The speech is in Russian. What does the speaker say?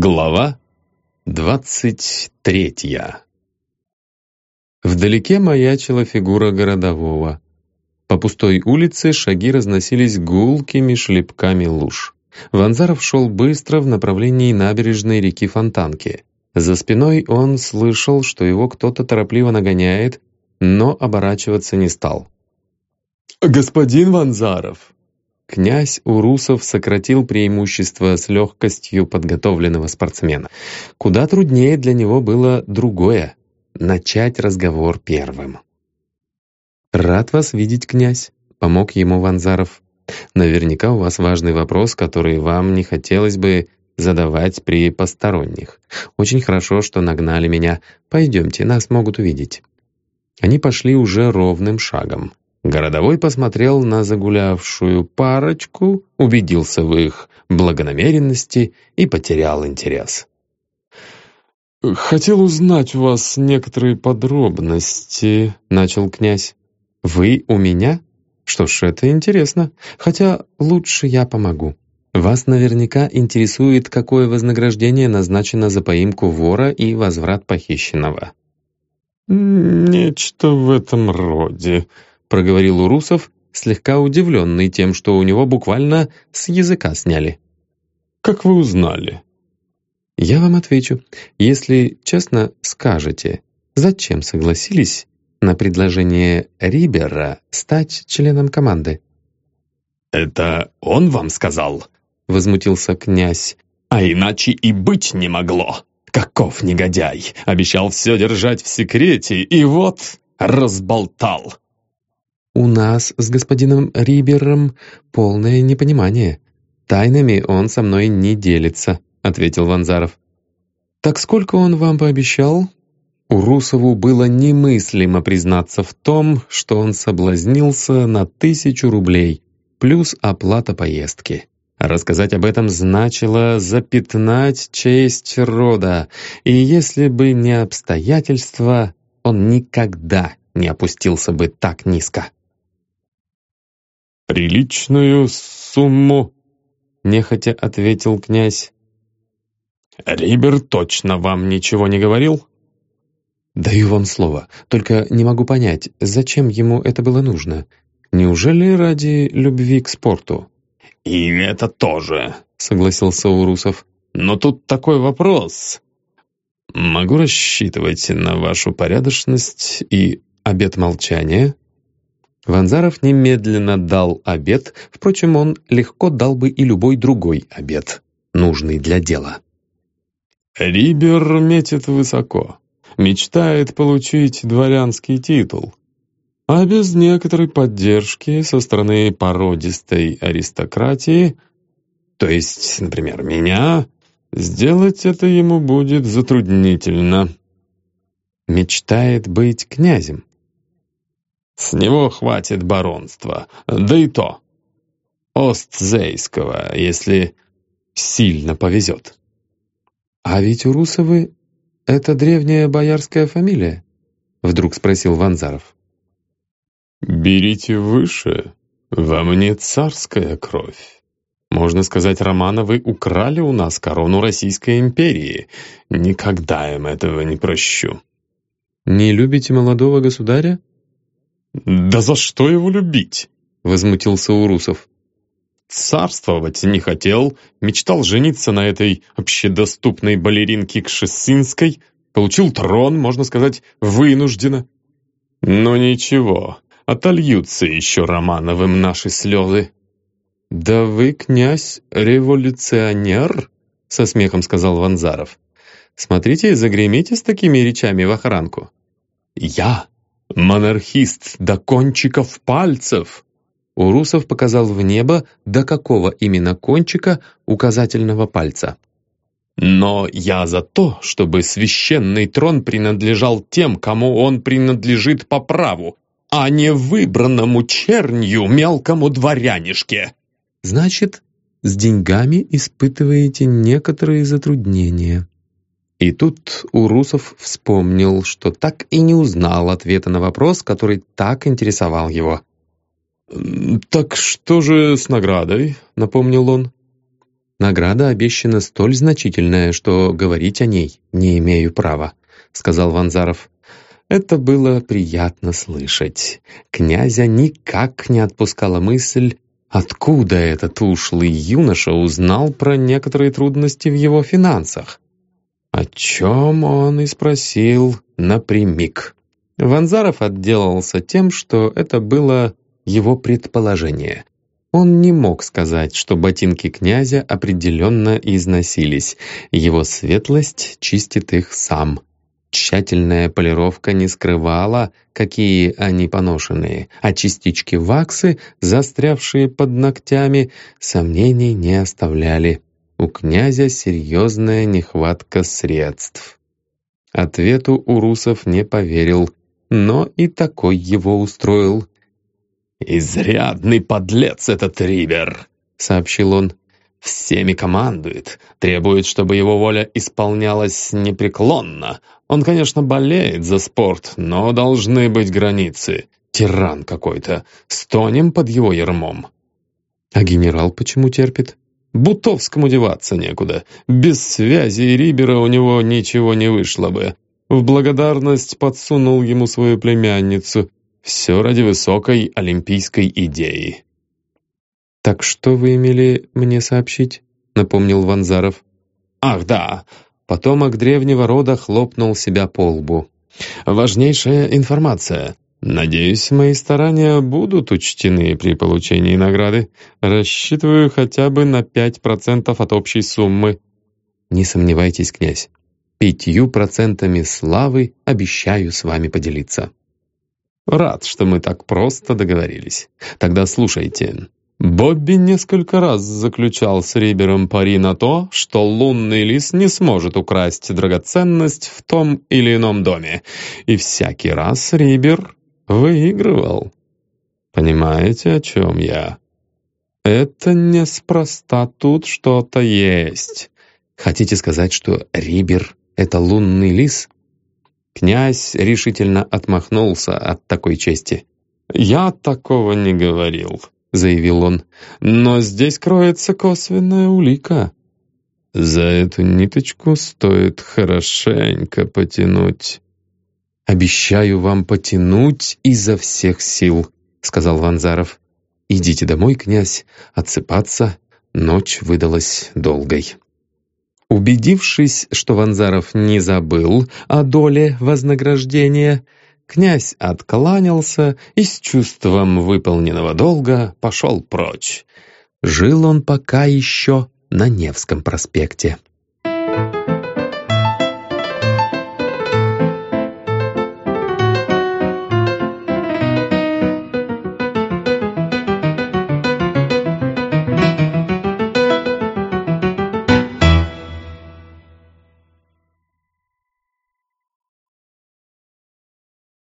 Глава двадцать третья Вдалеке маячила фигура городового. По пустой улице шаги разносились гулкими шлепками луж. Ванзаров шел быстро в направлении набережной реки Фонтанки. За спиной он слышал, что его кто-то торопливо нагоняет, но оборачиваться не стал. «Господин Ванзаров!» Князь Урусов сократил преимущество с легкостью подготовленного спортсмена. Куда труднее для него было другое — начать разговор первым. «Рад вас видеть, князь», — помог ему Ванзаров. «Наверняка у вас важный вопрос, который вам не хотелось бы задавать при посторонних. Очень хорошо, что нагнали меня. Пойдемте, нас могут увидеть». Они пошли уже ровным шагом. Городовой посмотрел на загулявшую парочку, убедился в их благонамеренности и потерял интерес. «Хотел узнать у вас некоторые подробности», — начал князь. «Вы у меня? Что ж, это интересно. Хотя лучше я помогу. Вас наверняка интересует, какое вознаграждение назначено за поимку вора и возврат похищенного». «Нечто в этом роде», проговорил Урусов, слегка удивленный тем, что у него буквально с языка сняли. «Как вы узнали?» «Я вам отвечу. Если честно скажете, зачем согласились на предложение Рибера стать членом команды?» «Это он вам сказал?» — возмутился князь. «А иначе и быть не могло. Каков негодяй! Обещал все держать в секрете, и вот разболтал!» «У нас с господином Рибером полное непонимание. Тайнами он со мной не делится», — ответил Ванзаров. «Так сколько он вам пообещал?» Урусову было немыслимо признаться в том, что он соблазнился на тысячу рублей, плюс оплата поездки. Рассказать об этом значило запятнать честь рода, и если бы не обстоятельства, он никогда не опустился бы так низко. «Приличную сумму», — нехотя ответил князь. «Рибер точно вам ничего не говорил?» «Даю вам слово, только не могу понять, зачем ему это было нужно? Неужели ради любви к спорту?» «И это тоже», — согласился Урусов. «Но тут такой вопрос. Могу рассчитывать на вашу порядочность и обет молчания?» Ванзаров немедленно дал обед, впрочем, он легко дал бы и любой другой обед, нужный для дела. «Рибер метит высоко, мечтает получить дворянский титул, а без некоторой поддержки со стороны породистой аристократии, то есть, например, меня, сделать это ему будет затруднительно». «Мечтает быть князем», с него хватит баронства, да и то. Остзейского, если сильно повезет. «А ведь у Русовы это древняя боярская фамилия?» Вдруг спросил Ванзаров. «Берите выше, во мне царская кровь. Можно сказать, Романовы украли у нас корону Российской империи. Никогда им этого не прощу». «Не любите молодого государя?» «Да за что его любить?» — возмутился Урусов. «Царствовать не хотел, мечтал жениться на этой общедоступной балеринке Кшесинской, получил трон, можно сказать, вынужденно. Но ничего, отольются еще Романовым наши слезы». «Да вы, князь, революционер?» — со смехом сказал Ванзаров. «Смотрите, загремите с такими речами в охранку». «Я «Монархист до кончиков пальцев!» Урусов показал в небо, до какого именно кончика указательного пальца. «Но я за то, чтобы священный трон принадлежал тем, кому он принадлежит по праву, а не выбранному чернью мелкому дворянишке». «Значит, с деньгами испытываете некоторые затруднения», и тут Урусов вспомнил, что так и не узнал ответа на вопрос, который так интересовал его. «Так что же с наградой?» — напомнил он. Награда обещана столь значительная, что говорить о ней не имею права», — сказал Ванзаров. Это было приятно слышать. Князя никак не отпускала мысль, откуда этот ушлый юноша узнал про некоторые трудности в его финансах. О чем он и спросил напрямик. Ванзаров отделался тем, что это было его предположение. Он не мог сказать, что ботинки князя определенно износились. Его светлость чистит их сам. Тщательная полировка не скрывала, какие они поношенные, а частички ваксы, застрявшие под ногтями, сомнений не оставляли. У князя серьезная нехватка средств. Ответу Урусов не поверил, но и такой его устроил. «Изрядный подлец этот Ривер», — сообщил он. «Всеми командует, требует, чтобы его воля исполнялась непреклонно. Он, конечно, болеет за спорт, но должны быть границы. Тиран какой-то. Стонем под его ермом». «А генерал почему терпит?» Бутовскому деваться некуда. Без связи и Рибера у него ничего не вышло бы. В благодарность подсунул ему свою племянницу. Все ради высокой олимпийской идеи. «Так что вы имели мне сообщить?» — напомнил Ванзаров. «Ах, да!» Потомок древнего рода хлопнул себя по лбу. «Важнейшая информация. Надеюсь, мои старания будут учтены при получении награды. Рассчитываю хотя бы на пять процентов от общей суммы». «Не сомневайтесь, князь. Пятью процентами славы обещаю с вами поделиться». «Рад, что мы так просто договорились. Тогда слушайте. Бобби несколько раз заключал с Рибером пари на то, что лунный лис не сможет украсть драгоценность в том или ином доме. И всякий раз Рибер выигрывал. Понимаете, о чем я? Это неспроста тут что-то есть. Хотите сказать, что Рибер — это лунный лис? Князь решительно отмахнулся от такой чести. «Я такого не говорил», — заявил он. «Но здесь кроется косвенная улика. За эту ниточку стоит хорошенько потянуть». «Обещаю вам потянуть изо всех сил», — сказал Ванзаров. «Идите домой, князь, отсыпаться. Ночь выдалась долгой». Убедившись, что Ванзаров не забыл о доле вознаграждения, князь откланялся и с чувством выполненного долга пошел прочь. Жил он пока еще на Невском проспекте. Thank you.